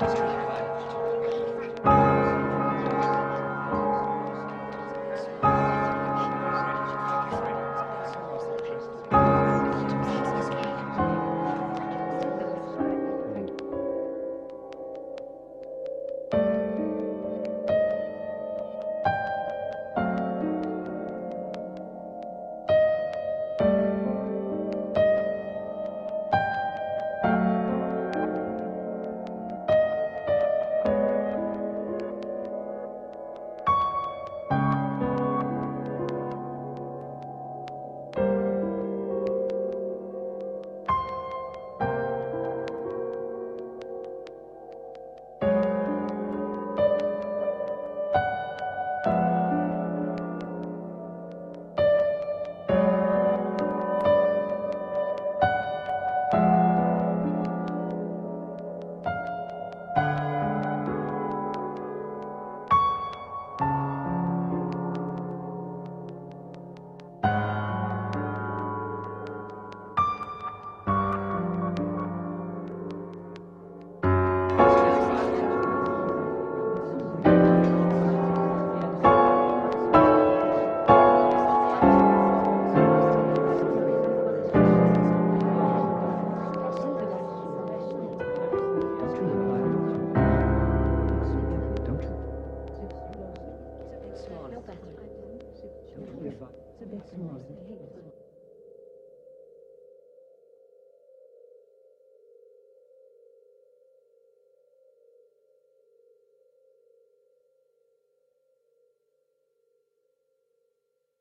就是失。That's nice.